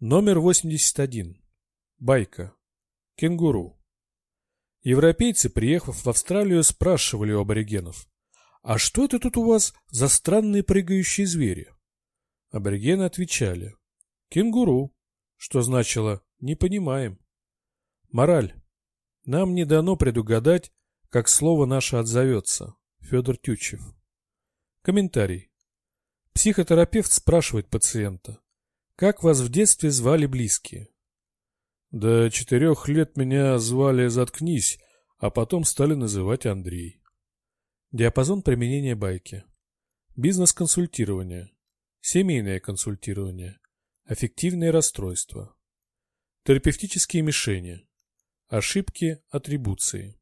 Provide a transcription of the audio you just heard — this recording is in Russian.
Номер 81. Байка. Кенгуру. Европейцы, приехав в Австралию, спрашивали у аборигенов, «А что это тут у вас за странные прыгающие звери?» Аборигены отвечали, «Кенгуру», что значило «не понимаем». Мораль. Нам не дано предугадать, как слово наше отзовется. Федор Тютчев. Комментарий. Психотерапевт спрашивает пациента, как вас в детстве звали близкие? До четырех лет меня звали «Заткнись», а потом стали называть Андрей. Диапазон применения байки. Бизнес-консультирование. Семейное консультирование. Аффективные расстройства. Терапевтические мишени. Ошибки атрибуции.